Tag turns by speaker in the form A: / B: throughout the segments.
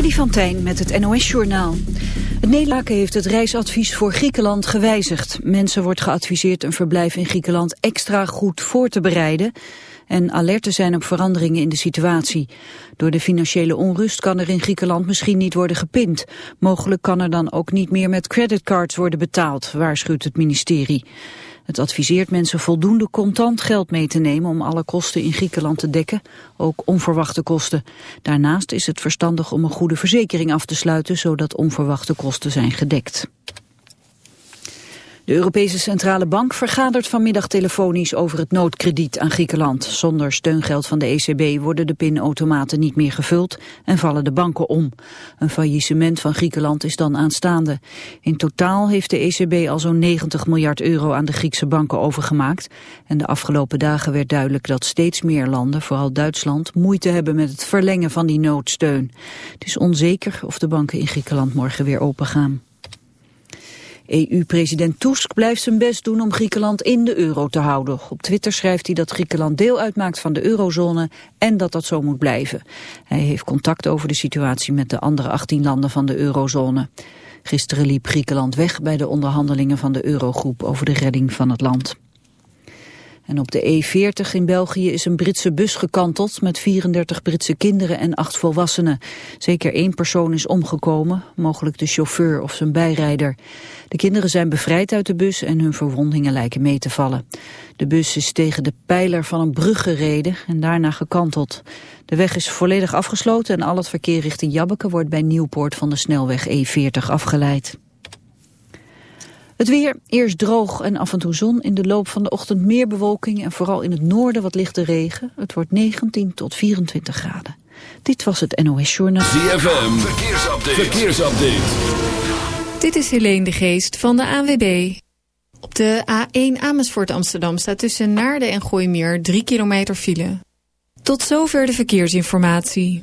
A: Freddy van Tijn met het NOS-journaal. Het Nederland heeft het reisadvies voor Griekenland gewijzigd. Mensen wordt geadviseerd een verblijf in Griekenland extra goed voor te bereiden... en alert te zijn op veranderingen in de situatie. Door de financiële onrust kan er in Griekenland misschien niet worden gepind. Mogelijk kan er dan ook niet meer met creditcards worden betaald, waarschuwt het ministerie. Het adviseert mensen voldoende contant geld mee te nemen om alle kosten in Griekenland te dekken, ook onverwachte kosten. Daarnaast is het verstandig om een goede verzekering af te sluiten, zodat onverwachte kosten zijn gedekt. De Europese Centrale Bank vergadert vanmiddag telefonisch over het noodkrediet aan Griekenland. Zonder steungeld van de ECB worden de pinautomaten niet meer gevuld en vallen de banken om. Een faillissement van Griekenland is dan aanstaande. In totaal heeft de ECB al zo'n 90 miljard euro aan de Griekse banken overgemaakt. En de afgelopen dagen werd duidelijk dat steeds meer landen, vooral Duitsland, moeite hebben met het verlengen van die noodsteun. Het is onzeker of de banken in Griekenland morgen weer open gaan. EU-president Tusk blijft zijn best doen om Griekenland in de euro te houden. Op Twitter schrijft hij dat Griekenland deel uitmaakt van de eurozone en dat dat zo moet blijven. Hij heeft contact over de situatie met de andere 18 landen van de eurozone. Gisteren liep Griekenland weg bij de onderhandelingen van de eurogroep over de redding van het land. En op de E40 in België is een Britse bus gekanteld met 34 Britse kinderen en acht volwassenen. Zeker één persoon is omgekomen, mogelijk de chauffeur of zijn bijrijder. De kinderen zijn bevrijd uit de bus en hun verwondingen lijken mee te vallen. De bus is tegen de pijler van een brug gereden en daarna gekanteld. De weg is volledig afgesloten en al het verkeer richting Jabbeke wordt bij Nieuwpoort van de snelweg E40 afgeleid. Het weer, eerst droog en af en toe zon. In de loop van de ochtend meer bewolking en vooral in het noorden wat lichte regen. Het wordt 19 tot 24 graden. Dit was het NOS Journaal.
B: ZFM, verkeersupdate. verkeersupdate.
C: Dit is Helene de Geest van de ANWB. Op de A1 Amersfoort Amsterdam staat tussen Naarden en Gooimeer 3 kilometer file. Tot zover de verkeersinformatie.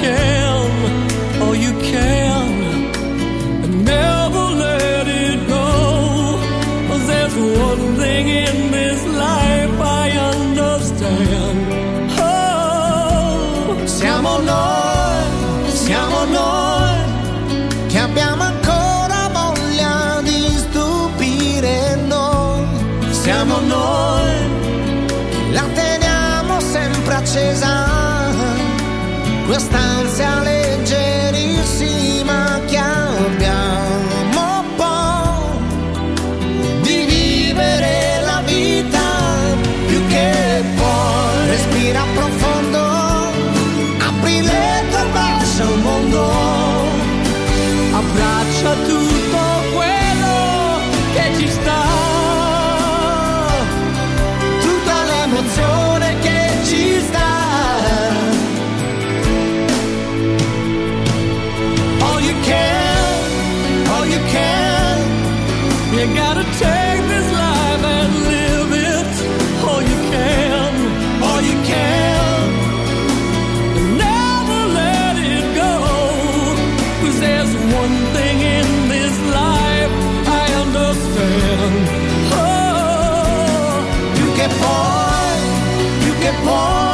D: can. Oh, you can.
E: more.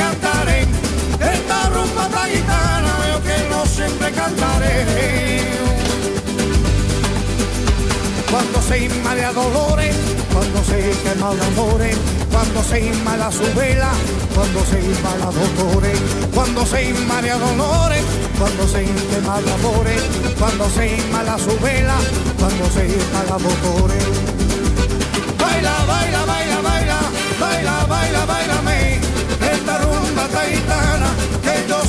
E: No siempre cantaré. Cuando se inmala dolores, cuando se quema de amores, cuando se inmala su vela, cuando se inmala dolores, cuando se inmala dolores, cuando se quema de amores, cuando se inmala su vela, cuando se inmala dolores. Baila, baila, baila, baila, baila, baila, esta rumba esta que yo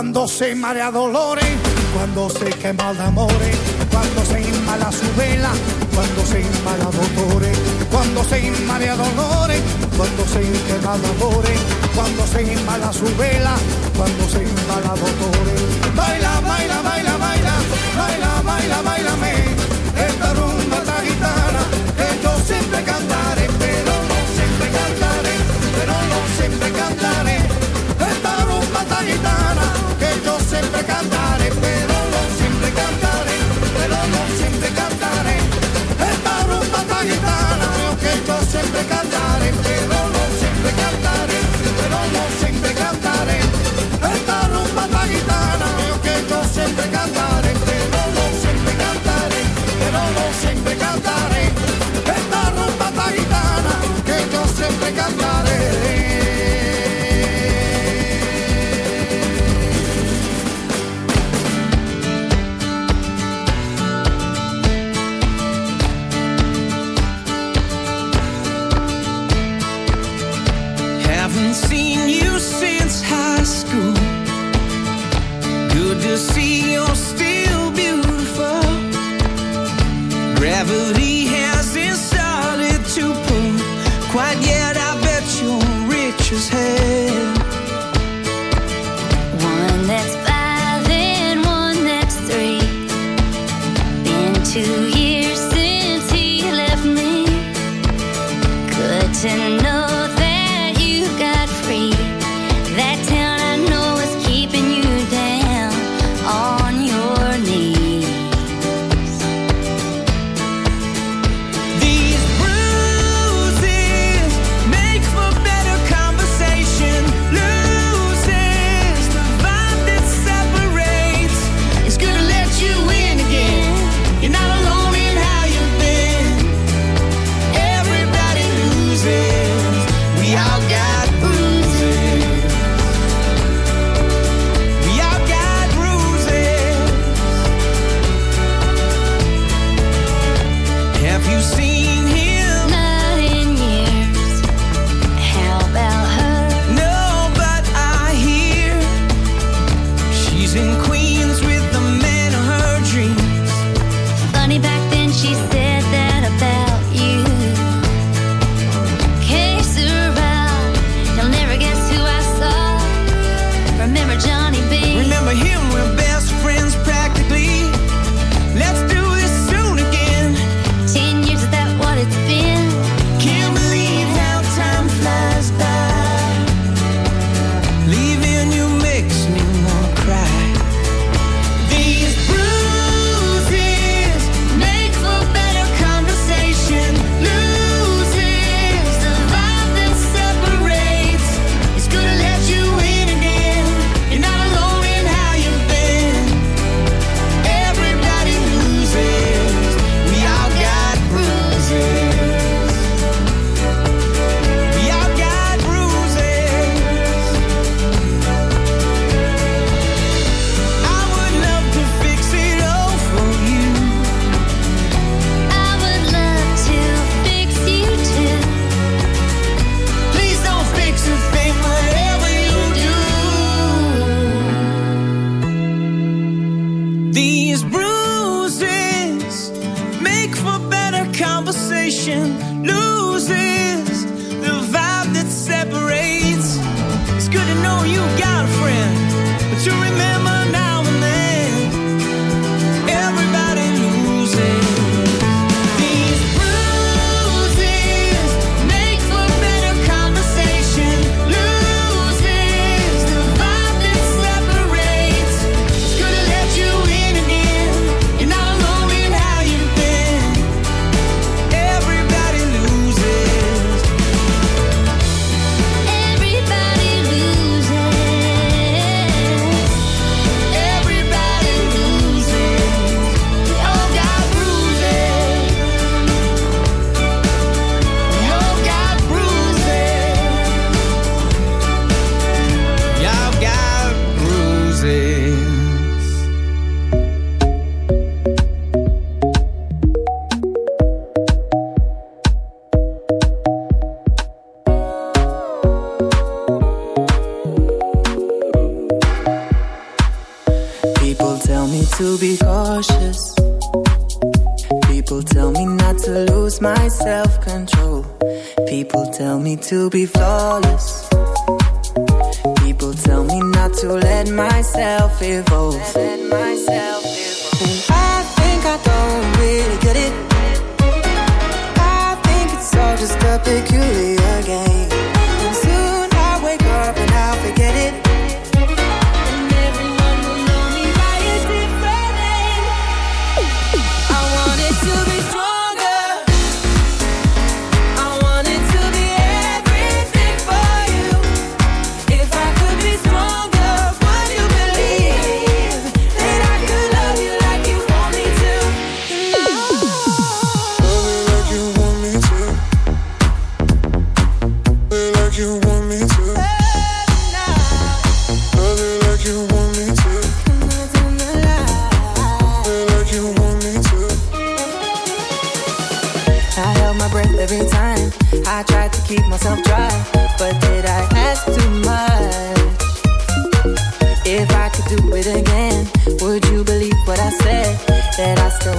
E: Cuando se marea dolores, cuando se quema de amores, cuando se inmala su vela, cuando se inmala dolores, cuando se inmala dolores, cuando se quema de amores, cuando se inmala su vela, cuando se inmala dolores. Baila, baila, baila, baila, baila, baila, bailame,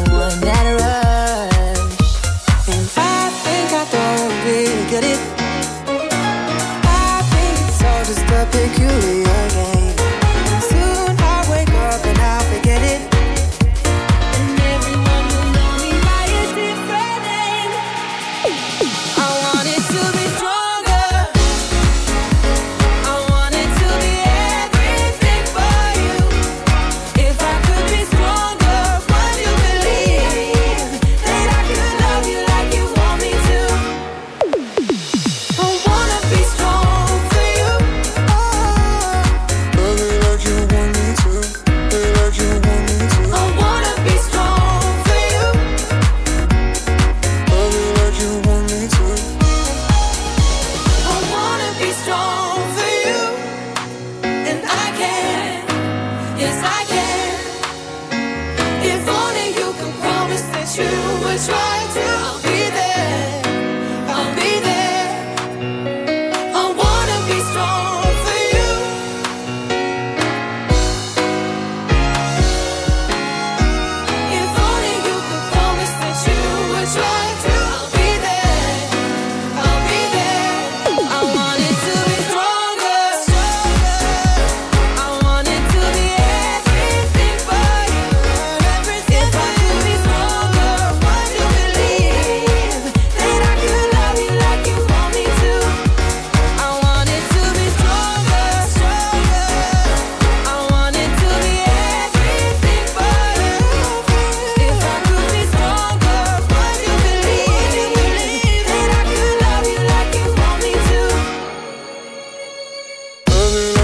F: one that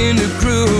G: in the
H: groove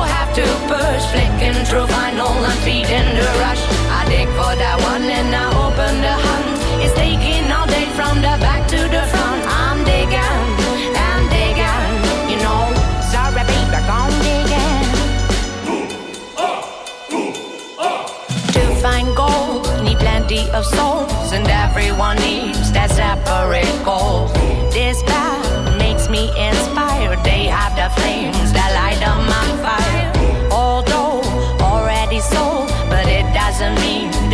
I: have to push. Flicking through vinyl and feeding the rush. I dig for that one and I open the hunt. It's taking all day from the back to the front. I'm digging, I'm digging, you know. Sorry, baby, I'm digging. To find gold, need plenty of souls, and everyone needs that separate goal. This path makes me inspired. They have the flames that light up my fire.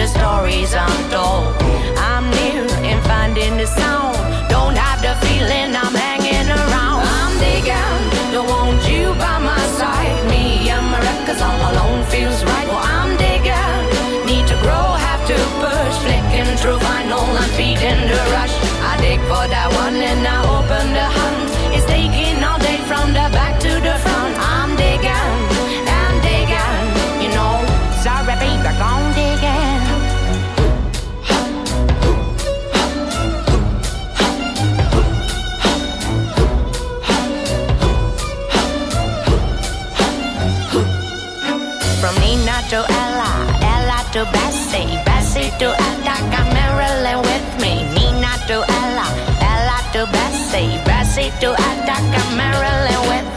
I: Stories untold. I'm near in finding the sound. Don't have the feeling I'm hanging around. I'm digging, don't want you by my side. Me and my records all alone feels right. Well, I'm digging, need to grow, have to push. Flicking through vinyl and feeding the rush. I dig for that one and I open the hunt. To Bessie, Bessie to Attica, Marilyn with me. Nina to Ella, Ella to Bessie, Bessie to Attica, Marilyn with me.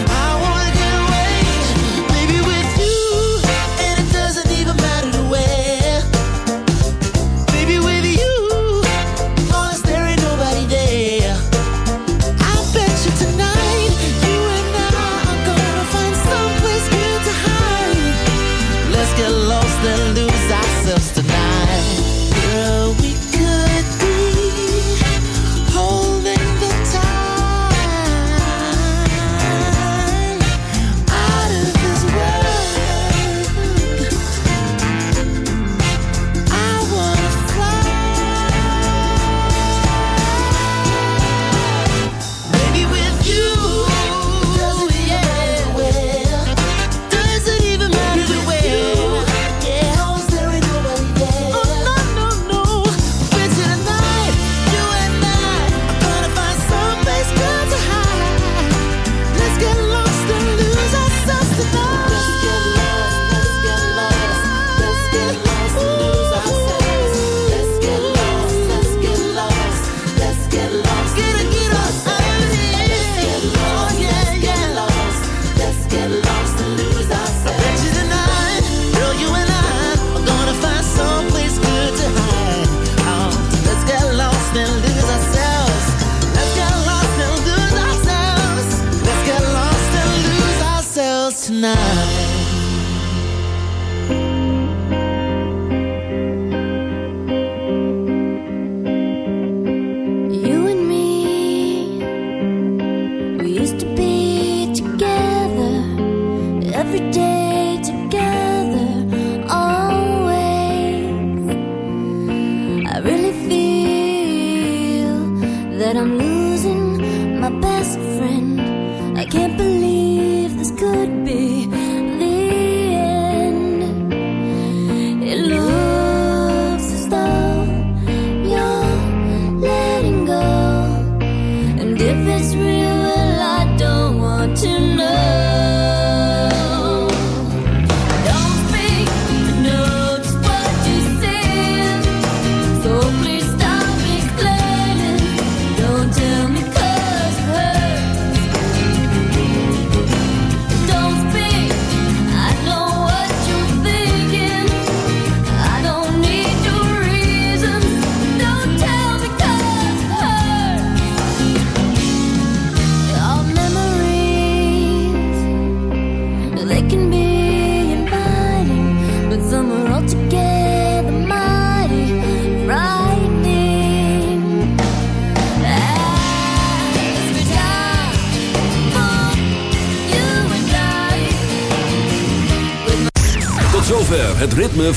B: night.